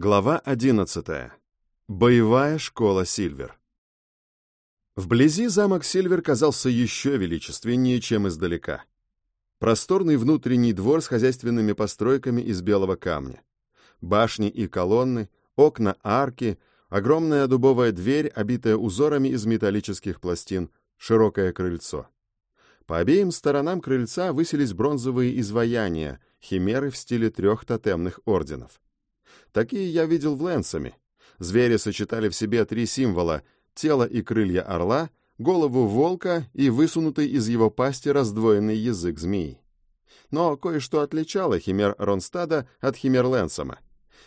Глава 11. Боевая школа Сильвер. Вблизи замок Сильвер казался еще величественнее, чем издалека. Просторный внутренний двор с хозяйственными постройками из белого камня. Башни и колонны, окна, арки, огромная дубовая дверь, обитая узорами из металлических пластин, широкое крыльцо. По обеим сторонам крыльца высились бронзовые изваяния, химеры в стиле трех тотемных орденов. Такие я видел в Лэнсами. Звери сочетали в себе три символа — тело и крылья орла, голову волка и высунутый из его пасти раздвоенный язык змеи. Но кое-что отличало химер Ронстада от химер Лэнсома.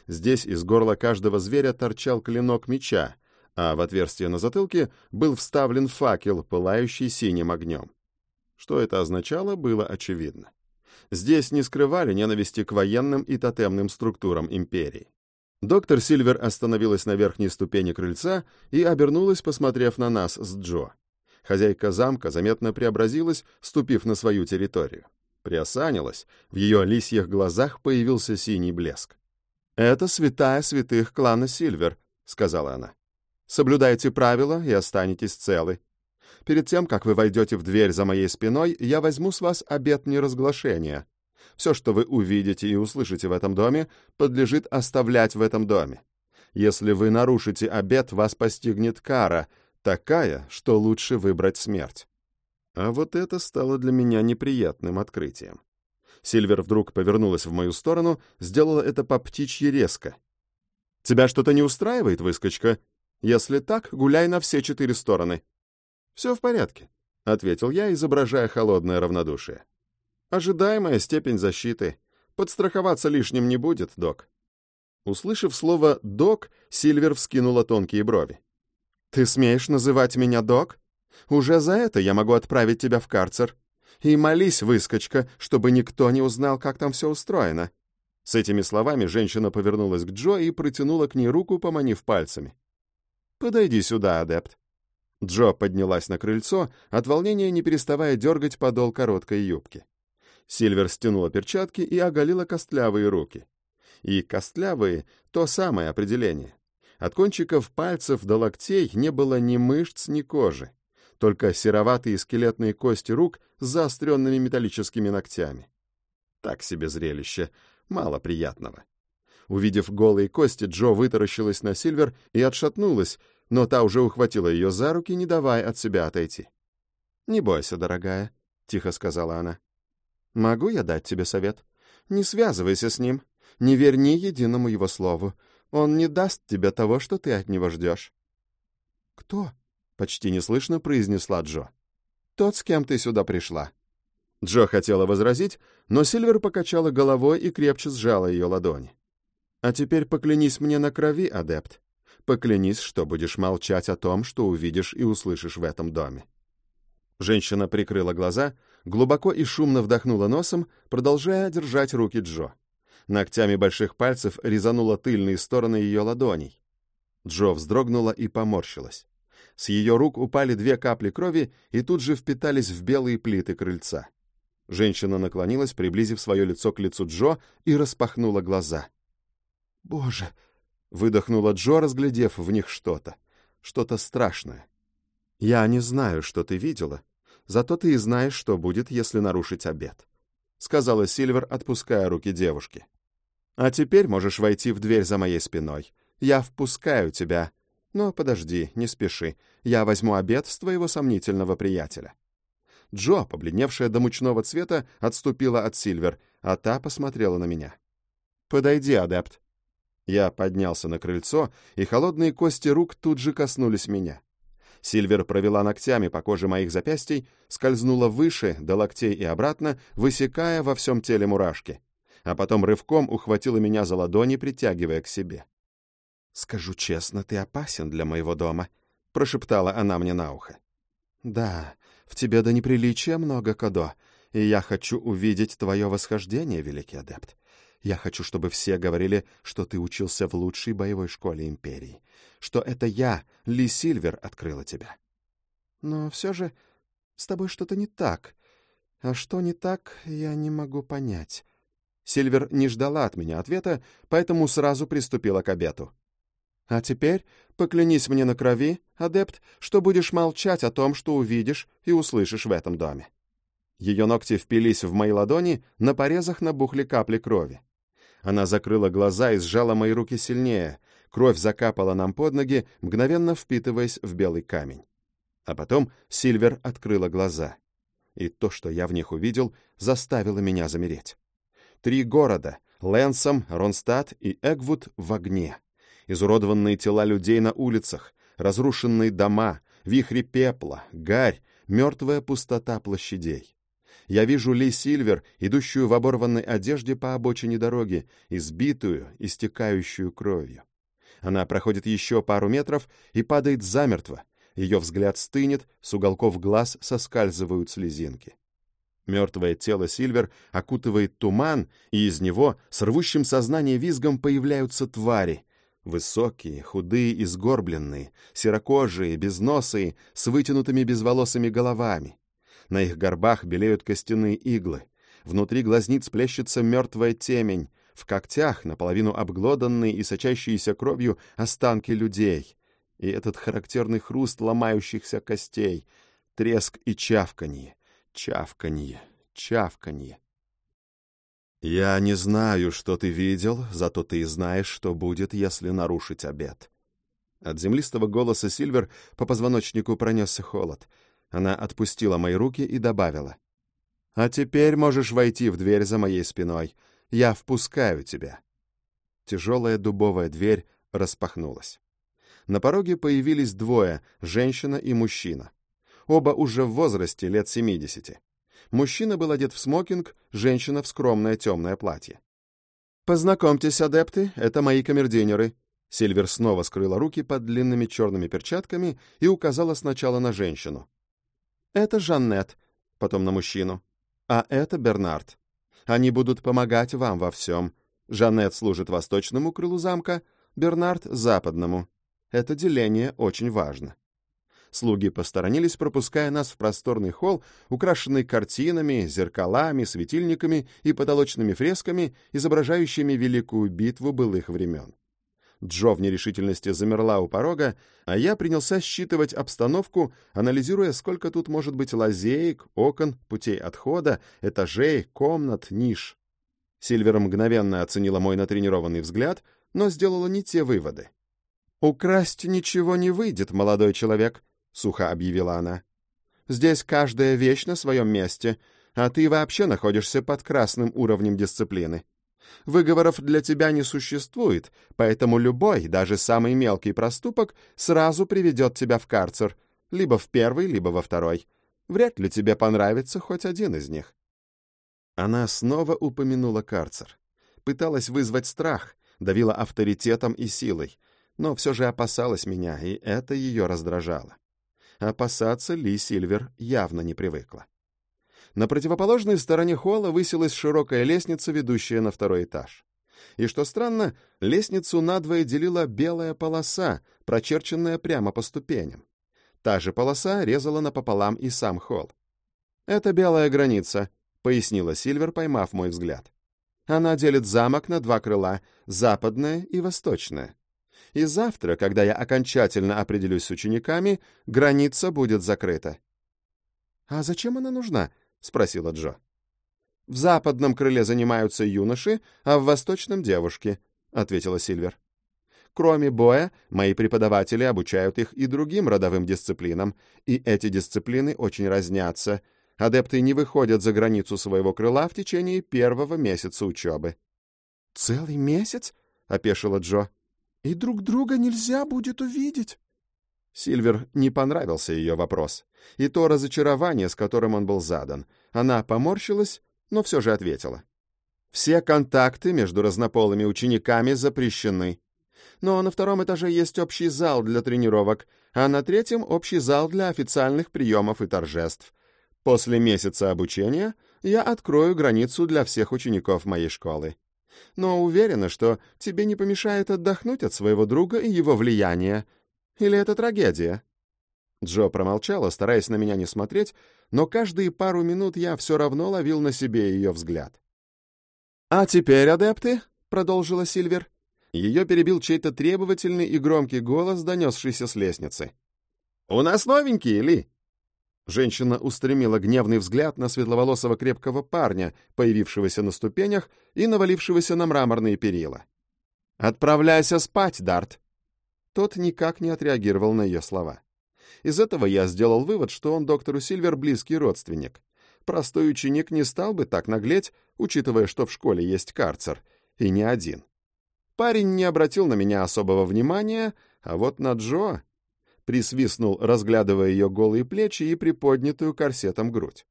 Здесь из горла каждого зверя торчал клинок меча, а в отверстие на затылке был вставлен факел, пылающий синим огнем. Что это означало, было очевидно. Здесь не скрывали ненависти к военным и тотемным структурам империи. Доктор Сильвер остановилась на верхней ступени крыльца и обернулась, посмотрев на нас с Джо. Хозяйка замка заметно преобразилась, ступив на свою территорию. Приосанилась, в ее лисьих глазах появился синий блеск. «Это святая святых клана Сильвер», — сказала она. «Соблюдайте правила и останетесь целы. Перед тем, как вы войдете в дверь за моей спиной, я возьму с вас обет неразглашения. Все, что вы увидите и услышите в этом доме, подлежит оставлять в этом доме. Если вы нарушите обет, вас постигнет кара, такая, что лучше выбрать смерть. А вот это стало для меня неприятным открытием. Сильвер вдруг повернулась в мою сторону, сделала это по птичьи резко. «Тебя что-то не устраивает, выскочка? Если так, гуляй на все четыре стороны. «Все в порядке», — ответил я, изображая холодное равнодушие. «Ожидаемая степень защиты. Подстраховаться лишним не будет, док». Услышав слово «док», Сильвер вскинула тонкие брови. «Ты смеешь называть меня док? Уже за это я могу отправить тебя в карцер. И молись, выскочка, чтобы никто не узнал, как там все устроено». С этими словами женщина повернулась к Джо и протянула к ней руку, поманив пальцами. «Подойди сюда, адепт. Джо поднялась на крыльцо, от волнения не переставая дергать подол короткой юбки. Сильвер стянула перчатки и оголила костлявые руки. И костлявые — то самое определение. От кончиков пальцев до локтей не было ни мышц, ни кожи, только сероватые скелетные кости рук с заостренными металлическими ногтями. Так себе зрелище, мало приятного. Увидев голые кости, Джо вытаращилась на Сильвер и отшатнулась, но та уже ухватила ее за руки, не давая от себя отойти. «Не бойся, дорогая», — тихо сказала она. «Могу я дать тебе совет? Не связывайся с ним, не верь ни единому его слову. Он не даст тебе того, что ты от него ждешь». «Кто?» — почти неслышно произнесла Джо. «Тот, с кем ты сюда пришла». Джо хотела возразить, но Сильвер покачала головой и крепче сжала ее ладони. «А теперь поклянись мне на крови, адепт. Поклянись, что будешь молчать о том, что увидишь и услышишь в этом доме». Женщина прикрыла глаза, глубоко и шумно вдохнула носом, продолжая держать руки Джо. Ногтями больших пальцев резанула тыльные стороны ее ладоней. Джо вздрогнула и поморщилась. С ее рук упали две капли крови и тут же впитались в белые плиты крыльца. Женщина наклонилась, приблизив свое лицо к лицу Джо, и распахнула глаза. «Боже!» Выдохнула Джо, разглядев в них что-то. Что-то страшное. «Я не знаю, что ты видела, зато ты и знаешь, что будет, если нарушить обед», — сказала Сильвер, отпуская руки девушки. «А теперь можешь войти в дверь за моей спиной. Я впускаю тебя. Но подожди, не спеши. Я возьму обед с твоего сомнительного приятеля». Джо, побледневшая до мучного цвета, отступила от Сильвер, а та посмотрела на меня. «Подойди, адепт», я поднялся на крыльцо, и холодные кости рук тут же коснулись меня. Сильвер провела ногтями по коже моих запястий, скользнула выше, до локтей и обратно, высекая во всем теле мурашки, а потом рывком ухватила меня за ладони, притягивая к себе. «Скажу честно, ты опасен для моего дома», — прошептала она мне на ухо. «Да, в тебе до неприличия много, Кадо, и я хочу увидеть твое восхождение, великий адепт. Я хочу, чтобы все говорили, что ты учился в лучшей боевой школе Империи, что это я, Ли Сильвер, открыла тебя. Но все же с тобой что-то не так. А что не так, я не могу понять. Сильвер не ждала от меня ответа, поэтому сразу приступила к обету. «А теперь поклянись мне на крови, адепт, что будешь молчать о том, что увидишь и услышишь в этом доме». Ее ногти впились в мои ладони, на порезах набухли капли крови. Она закрыла глаза и сжала мои руки сильнее. Кровь закапала нам под ноги, мгновенно впитываясь в белый камень. А потом Сильвер открыла глаза. И то, что я в них увидел, заставило меня замереть. Три города — Лэнсом, Ронстадт и Эгвуд — в огне. Изуродованные тела людей на улицах, разрушенные дома, вихри пепла, гарь, мертвая пустота площадей. Я вижу Ли Сильвер, идущую в оборванной одежде по обочине дороги, избитую, истекающую кровью. Она проходит еще пару метров и падает замертво. Ее взгляд стынет, с уголков глаз соскальзывают слезинки. Мертвое тело Сильвер окутывает туман, и из него с рвущим сознание визгом появляются твари. Высокие, худые и сгорбленные, серокожие, безносые, с вытянутыми безволосыми головами. На их горбах белеют костяные иглы. Внутри глазниц плещется мертвая темень. В когтях наполовину обглоданные и сочащиеся кровью останки людей. И этот характерный хруст ломающихся костей. Треск и чавканье. Чавканье. Чавканье. «Я не знаю, что ты видел, зато ты знаешь, что будет, если нарушить обед». От землистого голоса Сильвер по позвоночнику пронесся холод — она отпустила мои руки и добавила. «А теперь можешь войти в дверь за моей спиной. Я впускаю тебя». Тяжелая дубовая дверь распахнулась. На пороге появились двое, женщина и мужчина. Оба уже в возрасте лет семидесяти. Мужчина был одет в смокинг, женщина в скромное темное платье. «Познакомьтесь, адепты, это мои камердинеры. Сильвер снова скрыла руки под длинными черными перчатками и указала сначала на женщину. Это Жаннет, потом на мужчину. А это Бернард. Они будут помогать вам во всем. Жаннет служит восточному крылу замка, Бернард — западному. Это деление очень важно. Слуги посторонились, пропуская нас в просторный холл, украшенный картинами, зеркалами, светильниками и потолочными фресками, изображающими великую битву былых времен. Джо в нерешительности замерла у порога, а я принялся считывать обстановку, анализируя, сколько тут может быть лазеек, окон, путей отхода, этажей, комнат, ниш. Сильвер мгновенно оценила мой натренированный взгляд, но сделала не те выводы. «Украсть ничего не выйдет, молодой человек», — сухо объявила она. «Здесь каждая вещь на своем месте, а ты вообще находишься под красным уровнем дисциплины. Выговоров для тебя не существует, поэтому любой, даже самый мелкий проступок сразу приведет тебя в карцер, либо в первый, либо во второй. Вряд ли тебе понравится хоть один из них. Она снова упомянула карцер. Пыталась вызвать страх, давила авторитетом и силой, но все же опасалась меня, и это ее раздражало. Опасаться Ли Сильвер явно не привыкла. На противоположной стороне холла высилась широкая лестница, ведущая на второй этаж. И что странно, лестницу надвое делила белая полоса, прочерченная прямо по ступеням. Та же полоса резала напополам и сам холл. «Это белая граница», — пояснила Сильвер, поймав мой взгляд. «Она делит замок на два крыла — западное и восточное. И завтра, когда я окончательно определюсь с учениками, граница будет закрыта». «А зачем она нужна?» — спросила Джо. «В западном крыле занимаются юноши, а в восточном — девушки», — ответила Сильвер. «Кроме боя, мои преподаватели обучают их и другим родовым дисциплинам, и эти дисциплины очень разнятся. Адепты не выходят за границу своего крыла в течение первого месяца учебы». «Целый месяц?» — опешила Джо. «И друг друга нельзя будет увидеть». Сильвер не понравился ее вопрос, и то разочарование, с которым он был задан. Она поморщилась, но все же ответила. «Все контакты между разнополыми учениками запрещены. Но на втором этаже есть общий зал для тренировок, а на третьем — общий зал для официальных приемов и торжеств. После месяца обучения я открою границу для всех учеников моей школы. Но уверена, что тебе не помешает отдохнуть от своего друга и его влияния, или это трагедия?» Джо промолчала, стараясь на меня не смотреть, но каждые пару минут я все равно ловил на себе ее взгляд. «А теперь, адепты», — продолжила Сильвер. Ее перебил чей-то требовательный и громкий голос, донесшийся с лестницы. «У нас новенькие, Ли!» Женщина устремила гневный взгляд на светловолосого крепкого парня, появившегося на ступенях и навалившегося на мраморные перила. «Отправляйся спать, Дарт!» Тот никак не отреагировал на ее слова. Из этого я сделал вывод, что он доктору Сильвер близкий родственник. Простой ученик не стал бы так наглеть, учитывая, что в школе есть карцер, и не один. Парень не обратил на меня особого внимания, а вот на Джо присвистнул, разглядывая ее голые плечи и приподнятую корсетом грудь.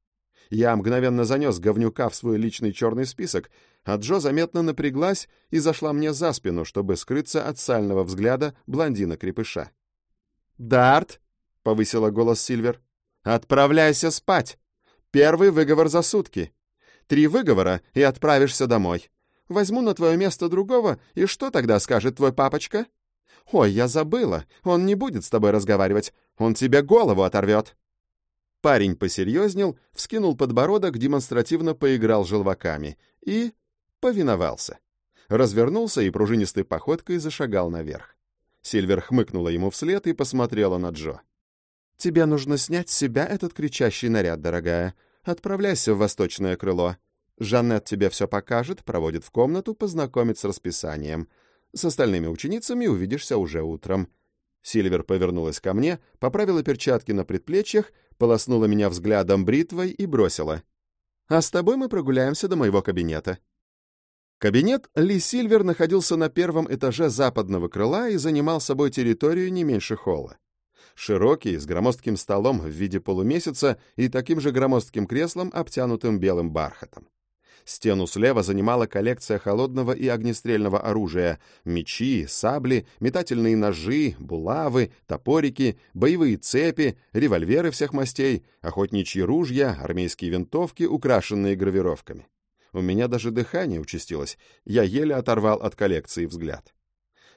Я мгновенно занес говнюка в свой личный черный список, а Джо заметно напряглась и зашла мне за спину, чтобы скрыться от сального взгляда блондина-крепыша. «Дарт!» — повысила голос Сильвер. «Отправляйся спать! Первый выговор за сутки. Три выговора, и отправишься домой. Возьму на твое место другого, и что тогда скажет твой папочка?» «Ой, я забыла. Он не будет с тобой разговаривать. Он тебе голову оторвет». Парень посерьезнел, вскинул подбородок, демонстративно поиграл желваками и повиновался. Развернулся и пружинистой походкой зашагал наверх. Сильвер хмыкнула ему вслед и посмотрела на Джо. «Тебе нужно снять с себя этот кричащий наряд, дорогая. Отправляйся в восточное крыло. Жанет тебе все покажет, проводит в комнату, познакомит с расписанием. С остальными ученицами увидишься уже утром». Сильвер повернулась ко мне, поправила перчатки на предплечьях, полоснула меня взглядом бритвой и бросила. «А с тобой мы прогуляемся до моего кабинета». Кабинет Ли Сильвер находился на первом этаже западного крыла и занимал собой территорию не меньше холла. Широкий, с громоздким столом в виде полумесяца и таким же громоздким креслом, обтянутым белым бархатом. Стену слева занимала коллекция холодного и огнестрельного оружия, мечи, сабли, метательные ножи, булавы, топорики, боевые цепи, револьверы всех мастей, охотничьи ружья, армейские винтовки, украшенные гравировками. У меня даже дыхание участилось, я еле оторвал от коллекции взгляд.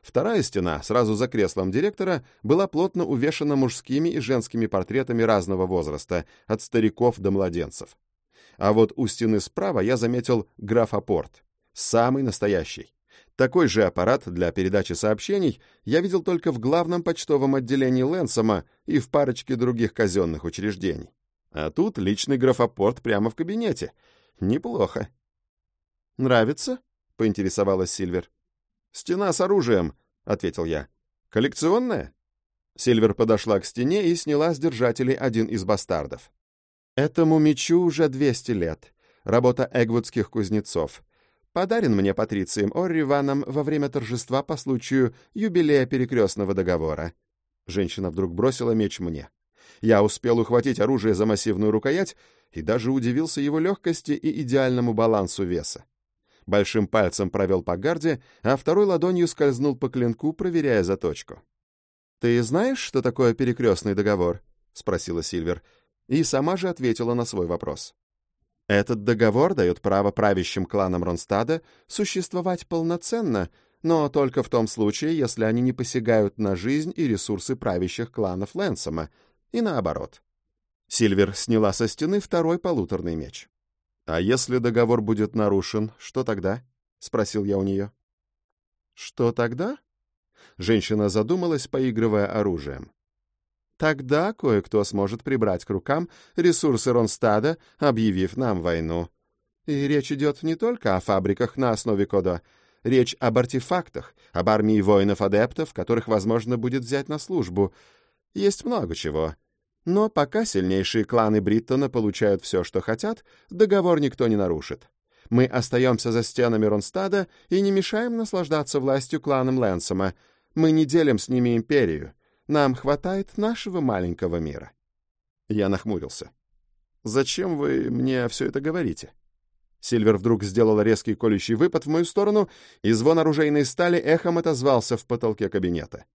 Вторая стена, сразу за креслом директора, была плотно увешана мужскими и женскими портретами разного возраста, от стариков до младенцев. А вот у стены справа я заметил графопорт. Самый настоящий. Такой же аппарат для передачи сообщений я видел только в главном почтовом отделении Лэнсома и в парочке других казенных учреждений. А тут личный графопорт прямо в кабинете. Неплохо. «Нравится?» — поинтересовалась Сильвер. «Стена с оружием», — ответил я. «Коллекционная?» Сильвер подошла к стене и сняла с держателей один из бастардов. Этому мечу уже 200 лет. Работа эгвудских кузнецов. Подарен мне Патрицием Орриваном во время торжества по случаю юбилея перекрестного договора. Женщина вдруг бросила меч мне. Я успел ухватить оружие за массивную рукоять и даже удивился его легкости и идеальному балансу веса. Большим пальцем провел по гарде, а второй ладонью скользнул по клинку, проверяя заточку. «Ты знаешь, что такое перекрестный договор?» — спросила Сильвер и сама же ответила на свой вопрос. Этот договор дает право правящим кланам Ронстада существовать полноценно, но только в том случае, если они не посягают на жизнь и ресурсы правящих кланов Лэнсома, и наоборот. Сильвер сняла со стены второй полуторный меч. «А если договор будет нарушен, что тогда?» — спросил я у нее. «Что тогда?» Женщина задумалась, поигрывая оружием. Тогда кое-кто сможет прибрать к рукам ресурсы Ронстада, объявив нам войну. И речь идет не только о фабриках на основе кода. Речь об артефактах, об армии воинов-адептов, которых возможно будет взять на службу. Есть много чего. Но пока сильнейшие кланы Бриттона получают все, что хотят, договор никто не нарушит. Мы остаемся за стенами Ронстада и не мешаем наслаждаться властью кланом Лэнсома. Мы не делим с ними империю. Нам хватает нашего маленького мира». Я нахмурился. «Зачем вы мне все это говорите?» Сильвер вдруг сделал резкий колющий выпад в мою сторону, и звон оружейной стали эхом отозвался в потолке кабинета.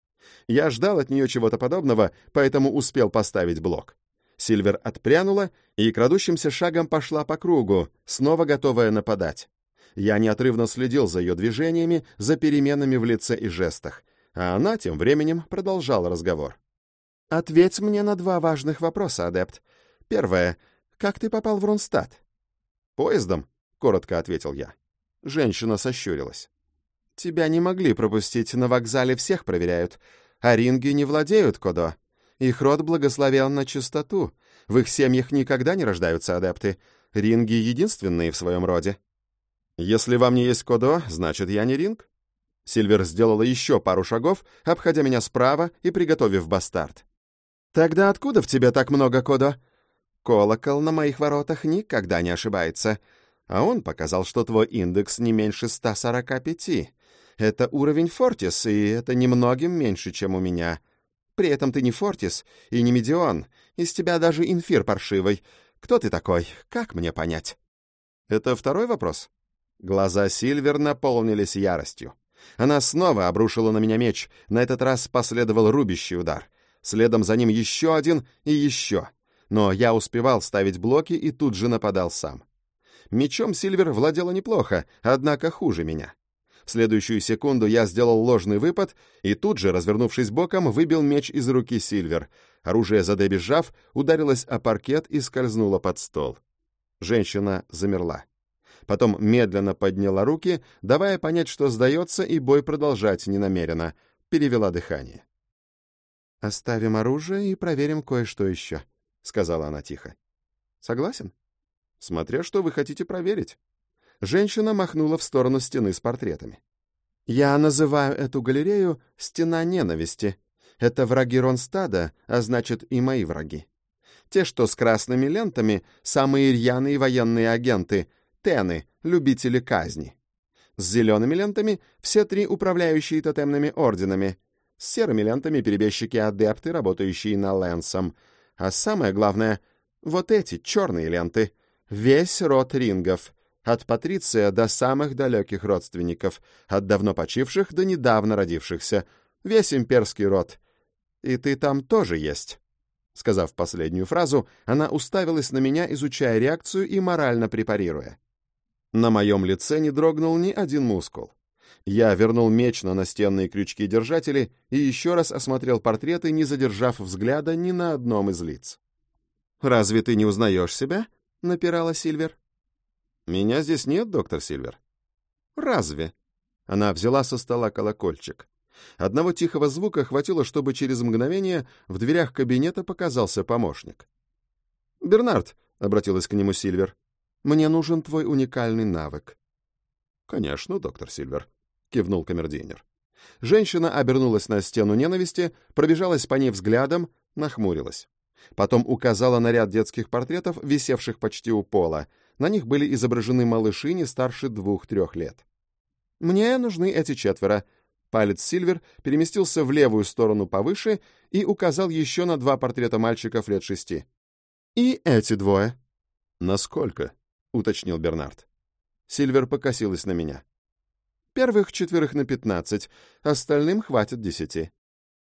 Я ждал от нее чего-то подобного, поэтому успел поставить блок. Сильвер отпрянула и крадущимся шагом пошла по кругу, снова готовая нападать. Я неотрывно следил за ее движениями, за переменами в лице и жестах, а она тем временем продолжала разговор. «Ответь мне на два важных вопроса, адепт. Первое. Как ты попал в Ронстадт?» «Поездом», — коротко ответил я. Женщина сощурилась. «Тебя не могли пропустить, на вокзале всех проверяют. А ринги не владеют Кодо. Их род благословен на чистоту. В их семьях никогда не рождаются адепты. Ринги единственные в своем роде». «Если вам не есть Кодо, значит, я не ринг?» Сильвер сделала еще пару шагов, обходя меня справа и приготовив бастард. «Тогда откуда в тебе так много, Кодо?» «Колокол на моих воротах никогда не ошибается. А он показал, что твой индекс не меньше 145. Это уровень Фортис, и это немногим меньше, чем у меня. При этом ты не Фортис и не Медион. Из тебя даже инфир паршивый. Кто ты такой? Как мне понять?» «Это второй вопрос?» Глаза Сильвер наполнились яростью. Она снова обрушила на меня меч, на этот раз последовал рубящий удар. Следом за ним еще один и еще. Но я успевал ставить блоки и тут же нападал сам. Мечом Сильвер владела неплохо, однако хуже меня. В следующую секунду я сделал ложный выпад и тут же, развернувшись боком, выбил меч из руки Сильвер. Оружие, задебежав, ударилось о паркет и скользнуло под стол. Женщина замерла потом медленно подняла руки, давая понять, что сдается, и бой продолжать не намерена, перевела дыхание. «Оставим оружие и проверим кое-что еще», — сказала она тихо. «Согласен?» «Смотря что вы хотите проверить». Женщина махнула в сторону стены с портретами. «Я называю эту галерею «Стена ненависти». Это враги Ронстада, а значит и мои враги. Те, что с красными лентами, самые рьяные военные агенты, тены, любители казни. С зелеными лентами все три управляющие тотемными орденами. С серыми лентами перебежчики-адепты, работающие на Лэнсом. А самое главное, вот эти черные ленты. Весь род рингов. От Патриция до самых далеких родственников. От давно почивших до недавно родившихся. Весь имперский род. И ты там тоже есть. Сказав последнюю фразу, она уставилась на меня, изучая реакцию и морально препарируя. На моем лице не дрогнул ни один мускул. Я вернул меч на настенные крючки-держатели и еще раз осмотрел портреты, не задержав взгляда ни на одном из лиц. «Разве ты не узнаешь себя?» — напирала Сильвер. «Меня здесь нет, доктор Сильвер». «Разве?» Она взяла со стола колокольчик. Одного тихого звука хватило, чтобы через мгновение в дверях кабинета показался помощник. «Бернард», — обратилась к нему Сильвер, мне нужен твой уникальный навык». «Конечно, доктор Сильвер», — кивнул камердинер. Женщина обернулась на стену ненависти, пробежалась по ней взглядом, нахмурилась. Потом указала на ряд детских портретов, висевших почти у пола. На них были изображены малыши не старше двух-трех лет. «Мне нужны эти четверо». Палец Сильвер переместился в левую сторону повыше и указал еще на два портрета мальчиков лет шести. «И эти двое». «Насколько?» — уточнил Бернард. Сильвер покосилась на меня. «Первых четверых на пятнадцать, остальным хватит десяти».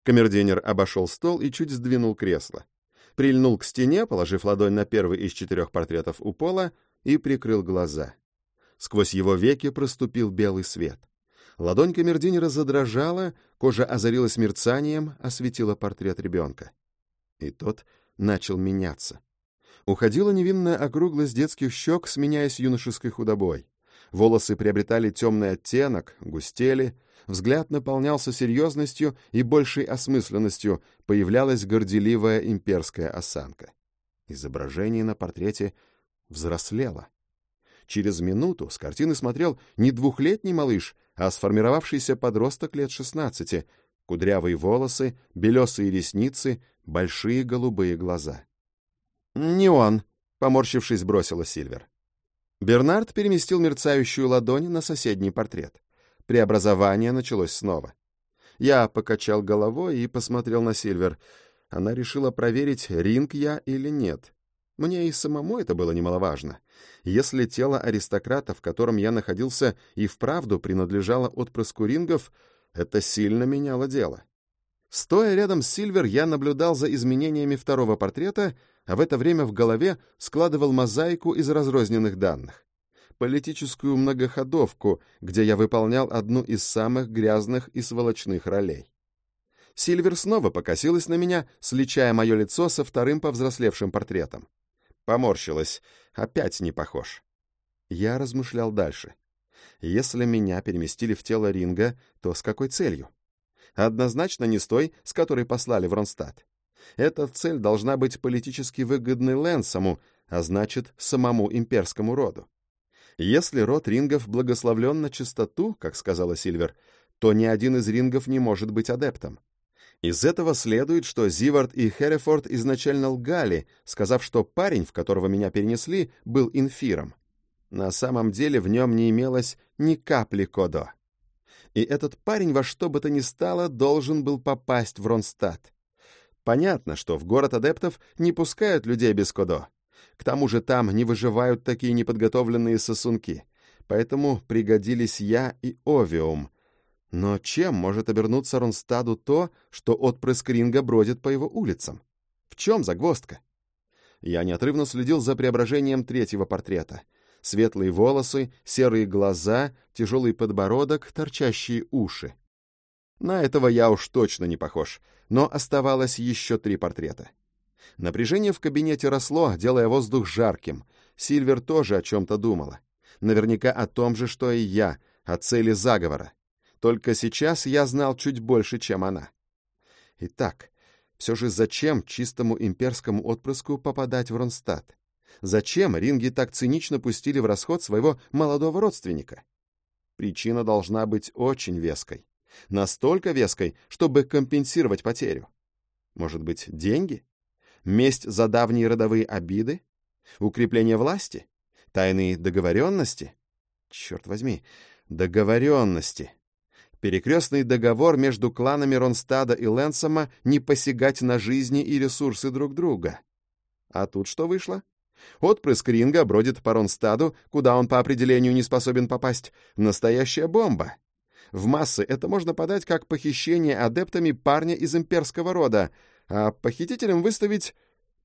Камердинер обошел стол и чуть сдвинул кресло. Прильнул к стене, положив ладонь на первый из четырех портретов у пола, и прикрыл глаза. Сквозь его веки проступил белый свет. Ладонь камердинера задрожала, кожа озарилась мерцанием, осветила портрет ребенка. И тот начал меняться. Уходила невинная округлость детских щек, сменяясь юношеской худобой. Волосы приобретали темный оттенок, густели, взгляд наполнялся серьезностью и большей осмысленностью, появлялась горделивая имперская осанка. Изображение на портрете взрослело. Через минуту с картины смотрел не двухлетний малыш, а сформировавшийся подросток лет шестнадцати, кудрявые волосы, белесые ресницы, большие голубые глаза. «Не он», — поморщившись, бросила Сильвер. Бернард переместил мерцающую ладонь на соседний портрет. Преобразование началось снова. Я покачал головой и посмотрел на Сильвер. Она решила проверить, ринг я или нет. Мне и самому это было немаловажно. Если тело аристократа, в котором я находился, и вправду принадлежало отпрыску рингов, это сильно меняло дело. Стоя рядом с Сильвер, я наблюдал за изменениями второго портрета а в это время в голове складывал мозаику из разрозненных данных. Политическую многоходовку, где я выполнял одну из самых грязных и сволочных ролей. Сильвер снова покосилась на меня, сличая мое лицо со вторым повзрослевшим портретом. Поморщилась. Опять не похож. Я размышлял дальше. Если меня переместили в тело Ринга, то с какой целью? Однозначно не с той, с которой послали в Ронстадт. Эта цель должна быть политически выгодной Лэнсому, а значит, самому имперскому роду. Если род рингов благословлен на чистоту, как сказала Сильвер, то ни один из рингов не может быть адептом. Из этого следует, что Зивард и Херефорд изначально лгали, сказав, что парень, в которого меня перенесли, был инфиром. На самом деле в нем не имелось ни капли кодо. И этот парень во что бы то ни стало должен был попасть в Ронстадт. Понятно, что в город адептов не пускают людей без кодо. К тому же там не выживают такие неподготовленные сосунки. Поэтому пригодились я и Овиум — но чем может обернуться Ронстаду то, что отпрыск Ринга бродит по его улицам? В чем загвоздка? Я неотрывно следил за преображением третьего портрета. Светлые волосы, серые глаза, тяжелый подбородок, торчащие уши. На этого я уж точно не похож, но оставалось еще три портрета. Напряжение в кабинете росло, делая воздух жарким. Сильвер тоже о чем-то думала. Наверняка о том же, что и я, о цели заговора. Только сейчас я знал чуть больше, чем она. Итак, все же зачем чистому имперскому отпрыску попадать в Ронстадт? Зачем ринги так цинично пустили в расход своего молодого родственника? Причина должна быть очень веской. Настолько веской, чтобы компенсировать потерю. Может быть, деньги? Месть за давние родовые обиды? Укрепление власти? Тайные договоренности? Черт возьми, договоренности. Перекрестный договор между кланами Ронстада и Лэнсома не посягать на жизни и ресурсы друг друга. А тут что вышло? Отпрыск Ринга бродит по Ронстаду, куда он по определению не способен попасть. Настоящая бомба. В массы это можно подать как похищение адептами парня из имперского рода, а похитителям выставить,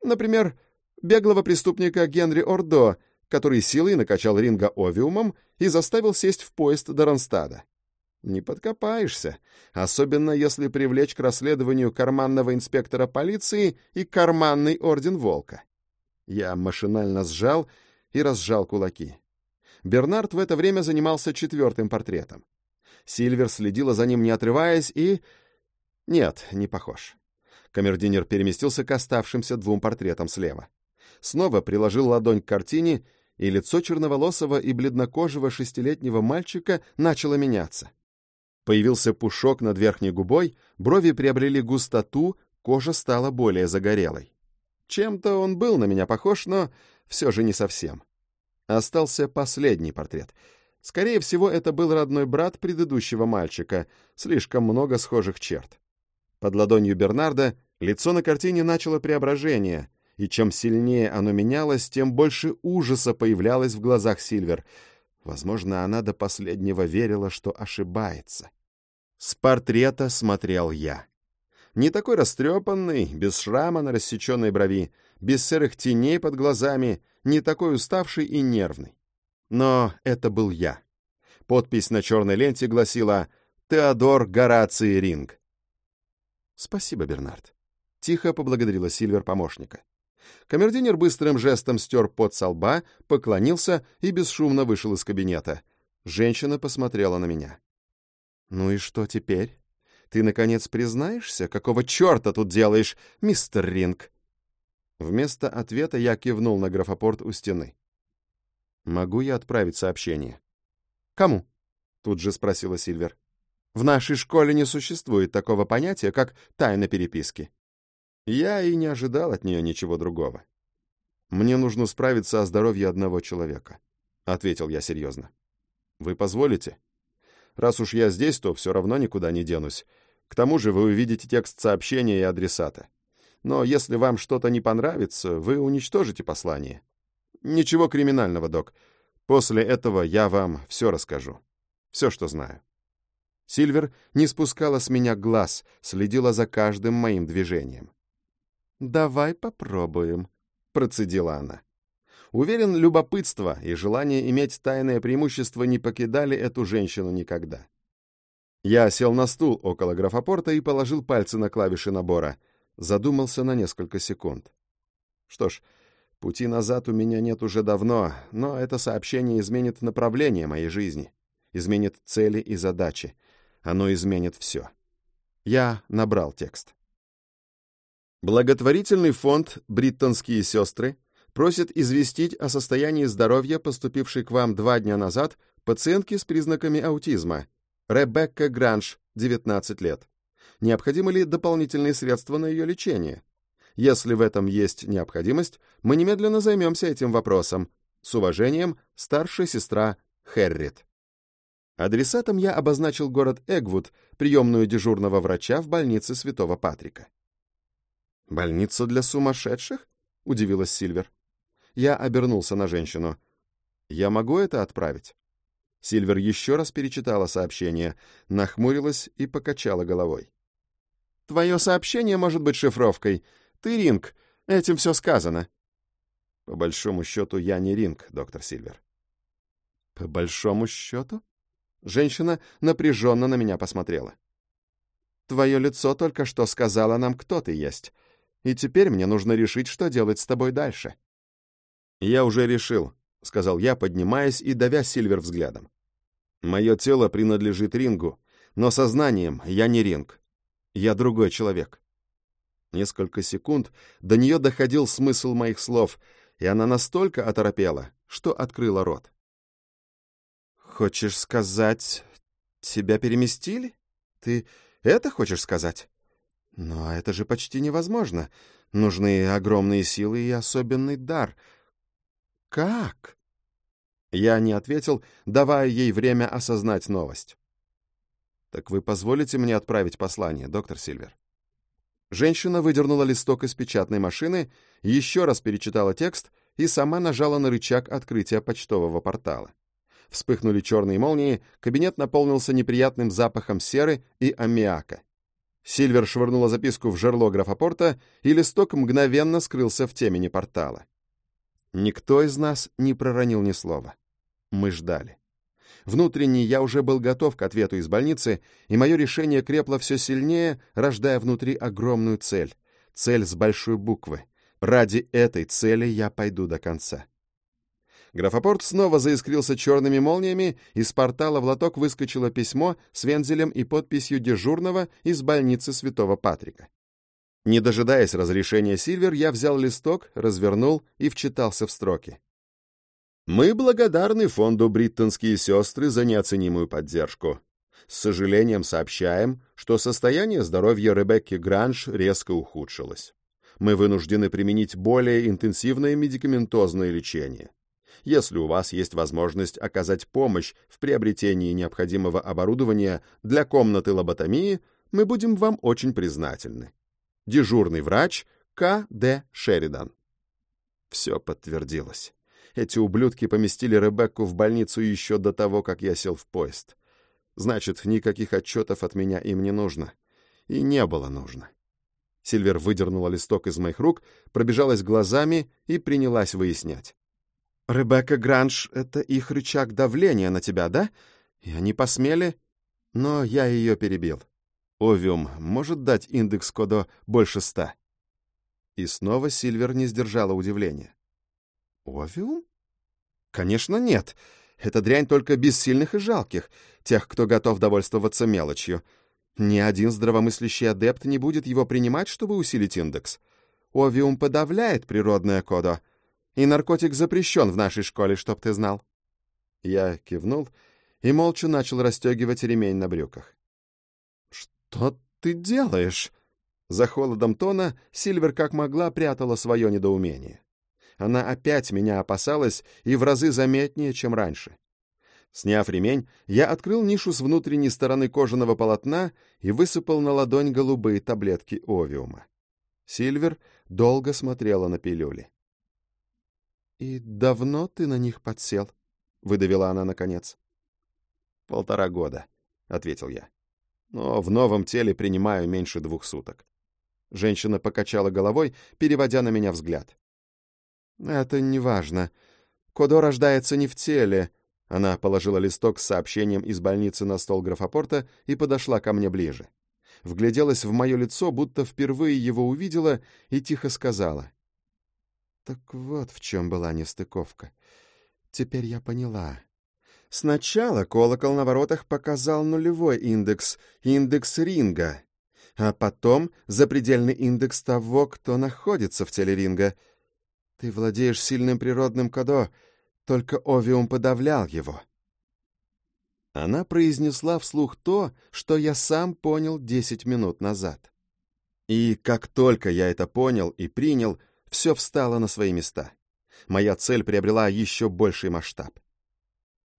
например, беглого преступника Генри Ордо, который силой накачал Ринга овиумом и заставил сесть в поезд до Ронстада. Не подкопаешься, особенно если привлечь к расследованию карманного инспектора полиции и карманный орден Волка. Я машинально сжал и разжал кулаки. Бернард в это время занимался четвертым портретом. Сильвер следила за ним, не отрываясь, и... Нет, не похож. Камердинер переместился к оставшимся двум портретам слева. Снова приложил ладонь к картине, и лицо черноволосого и бледнокожего шестилетнего мальчика начало меняться. Появился пушок над верхней губой, брови приобрели густоту, кожа стала более загорелой. Чем-то он был на меня похож, но все же не совсем. Остался последний портрет. Скорее всего, это был родной брат предыдущего мальчика, слишком много схожих черт. Под ладонью Бернарда лицо на картине начало преображение, и чем сильнее оно менялось, тем больше ужаса появлялось в глазах Сильвер — Возможно, она до последнего верила, что ошибается. С портрета смотрел я. Не такой растрепанный, без шрама на рассеченной брови, без серых теней под глазами, не такой уставший и нервный. Но это был я. Подпись на черной ленте гласила «Теодор Гораций Ринг». «Спасибо, Бернард», — тихо поблагодарила Сильвер помощника. Камердинер быстрым жестом стер пот со лба, поклонился и бесшумно вышел из кабинета. Женщина посмотрела на меня. «Ну и что теперь? Ты, наконец, признаешься, какого черта тут делаешь, мистер Ринг?» Вместо ответа я кивнул на графопорт у стены. «Могу я отправить сообщение?» «Кому?» — тут же спросила Сильвер. «В нашей школе не существует такого понятия, как тайна переписки. Я и не ожидал от нее ничего другого. «Мне нужно справиться о здоровье одного человека», — ответил я серьезно. «Вы позволите? Раз уж я здесь, то все равно никуда не денусь. К тому же вы увидите текст сообщения и адресата. Но если вам что-то не понравится, вы уничтожите послание. Ничего криминального, док. После этого я вам все расскажу. Все, что знаю». Сильвер не спускала с меня глаз, следила за каждым моим движением. «Давай попробуем», — процедила она. Уверен, любопытство и желание иметь тайное преимущество не покидали эту женщину никогда. Я сел на стул около графопорта и положил пальцы на клавиши набора. Задумался на несколько секунд. Что ж, пути назад у меня нет уже давно, но это сообщение изменит направление моей жизни. изменит цели и задачи. Оно изменит все. Я набрал текст. Благотворительный фонд «Бриттонские сестры» просит известить о состоянии здоровья, поступившей к вам два дня назад, пациентки с признаками аутизма. Ребекка Гранж, 19 лет. Необходимы ли дополнительные средства на ее лечение? Если в этом есть необходимость, мы немедленно займемся этим вопросом. С уважением, старшая сестра Хэррит. Адресатом я обозначил город Эгвуд, приемную дежурного врача в больнице Святого Патрика. «Больница для сумасшедших?» — удивилась Сильвер. Я обернулся на женщину. «Я могу это отправить?» Сильвер еще раз перечитала сообщение, нахмурилась и покачала головой. «Твое сообщение может быть шифровкой. Ты Ринг. Этим все сказано». «По большому счету, я не Ринг, доктор Сильвер». «По большому счету?» Женщина напряженно на меня посмотрела. «Твое лицо только что сказала нам, кто ты есть. И теперь мне нужно решить, что делать с тобой дальше». «Я уже решил», — сказал я, поднимаясь и давя Сильвер взглядом. «Мое тело принадлежит Рингу, но сознанием я не Ринг. Я другой человек». Несколько секунд до нее доходил смысл моих слов, и она настолько оторопела, что открыла рот. «Хочешь сказать, тебя переместили? Ты это хочешь сказать? Но это же почти невозможно. Нужны огромные силы и особенный дар. Как?» Я не ответил, давая ей время осознать новость. «Так вы позволите мне отправить послание, доктор Сильвер?» Женщина выдернула листок из печатной машины, еще раз перечитала текст и сама нажала на рычаг открытия почтового портала. Вспыхнули черные молнии, кабинет наполнился неприятным запахом серы и аммиака. Сильвер швырнула записку в жерло графопорта, и листок мгновенно скрылся в темени портала. Никто из нас не проронил ни слова. Мы ждали. Внутренне я уже был готов к ответу из больницы, и мое решение крепло все сильнее, рождая внутри огромную цель. Цель с большой буквы. Ради этой цели я пойду до конца. Графопорт снова заискрился черными молниями, из портала в лоток выскочило письмо с вензелем и подписью дежурного из больницы Святого Патрика. Не дожидаясь разрешения Сильвер, я взял листок, развернул и вчитался в строки. «Мы благодарны фонду «Бриттонские сестры» за неоценимую поддержку. С сожалением сообщаем, что состояние здоровья Ребекки Гранж резко ухудшилось. Мы вынуждены применить более интенсивное медикаментозное лечение. Если у вас есть возможность оказать помощь в приобретении необходимого оборудования для комнаты лоботомии, мы будем вам очень признательны. Дежурный врач К. Д. Шеридан. Все подтвердилось. Эти ублюдки поместили Ребекку в больницу еще до того, как я сел в поезд. Значит, никаких отчетов от меня им не нужно. И не было нужно. Сильвер выдернула листок из моих рук, пробежалась глазами и принялась выяснять. Ребекка Гранж — это их рычаг давления на тебя, да? И они посмели... Но я ее перебил. Овиум может дать индекс кода больше ста. И снова Сильвер не сдержала удивления. Овиум? Конечно, нет. Эта дрянь только бессильных и жалких, тех, кто готов довольствоваться мелочью. Ни один здравомыслящий адепт не будет его принимать, чтобы усилить индекс. Овиум подавляет природное кодо — и наркотик запрещен в нашей школе, чтоб ты знал». Я кивнул и молча начал расстегивать ремень на брюках. «Что ты делаешь?» За холодом тона Сильвер как могла прятала свое недоумение. Она опять меня опасалась и в разы заметнее, чем раньше. Сняв ремень, я открыл нишу с внутренней стороны кожаного полотна и высыпал на ладонь голубые таблетки овиума. Сильвер долго смотрела на пилюли. «И давно ты на них подсел?» — выдавила она наконец. «Полтора года», — ответил я. «Но в новом теле принимаю меньше двух суток». Женщина покачала головой, переводя на меня взгляд. «Это не важно. Кодо рождается не в теле». Она положила листок с сообщением из больницы на стол графопорта и подошла ко мне ближе. Вгляделась в мое лицо, будто впервые его увидела, и тихо сказала. Так вот в чем была нестыковка. Теперь я поняла. Сначала колокол на воротах показал нулевой индекс, индекс ринга, а потом запредельный индекс того, кто находится в теле ринга. Ты владеешь сильным природным кодо, только Овиум подавлял его. Она произнесла вслух то, что я сам понял десять минут назад. И как только я это понял и принял, все встало на свои места. Моя цель приобрела еще больший масштаб.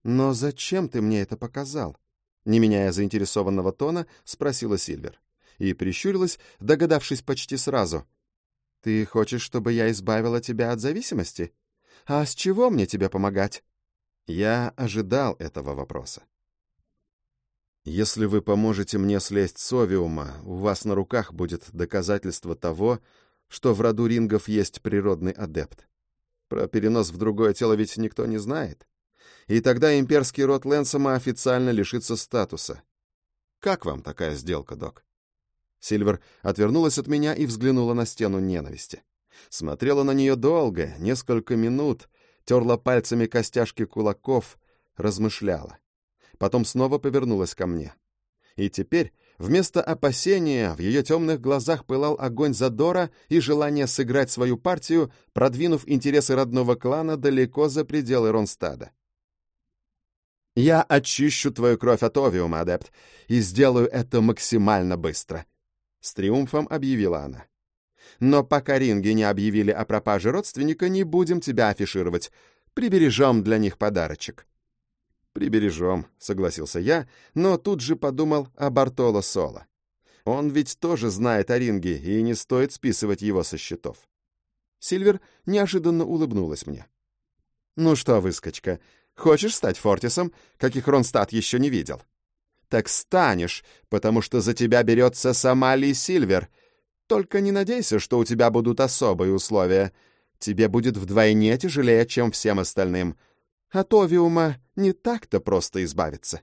«Но зачем ты мне это показал?» Не меняя заинтересованного тона, спросила Сильвер. И прищурилась, догадавшись почти сразу. «Ты хочешь, чтобы я избавила тебя от зависимости? А с чего мне тебе помогать?» Я ожидал этого вопроса. «Если вы поможете мне слезть с Овиума, у вас на руках будет доказательство того, что в роду рингов есть природный адепт. Про перенос в другое тело ведь никто не знает и тогда имперский род Лэнсома официально лишится статуса. Как вам такая сделка, док? Сильвер отвернулась от меня и взглянула на стену ненависти. Смотрела на нее долго, несколько минут, терла пальцами костяшки кулаков, размышляла. Потом снова повернулась ко мне. И теперь, вместо опасения, в ее темных глазах пылал огонь задора и желание сыграть свою партию, продвинув интересы родного клана далеко за пределы Ронстада. Я очищу твою кровь от овиума, адепт, и сделаю это максимально быстро», — с триумфом объявила она. «Но пока ринги не объявили о пропаже родственника, не будем тебя афишировать. Прибережем для них подарочек». «Прибережем», — согласился я, но тут же подумал о Бартоло Соло. Он ведь тоже знает о ринге, и не стоит списывать его со счетов. Сильвер неожиданно улыбнулась мне. «Ну что, выскочка, Хочешь стать Фортисом, каких Ронстадт еще не видел? Так станешь, потому что за тебя берется сама Ли Сильвер. Только не надейся, что у тебя будут особые условия. Тебе будет вдвойне тяжелее, чем всем остальным. От Овиума не так-то просто избавиться.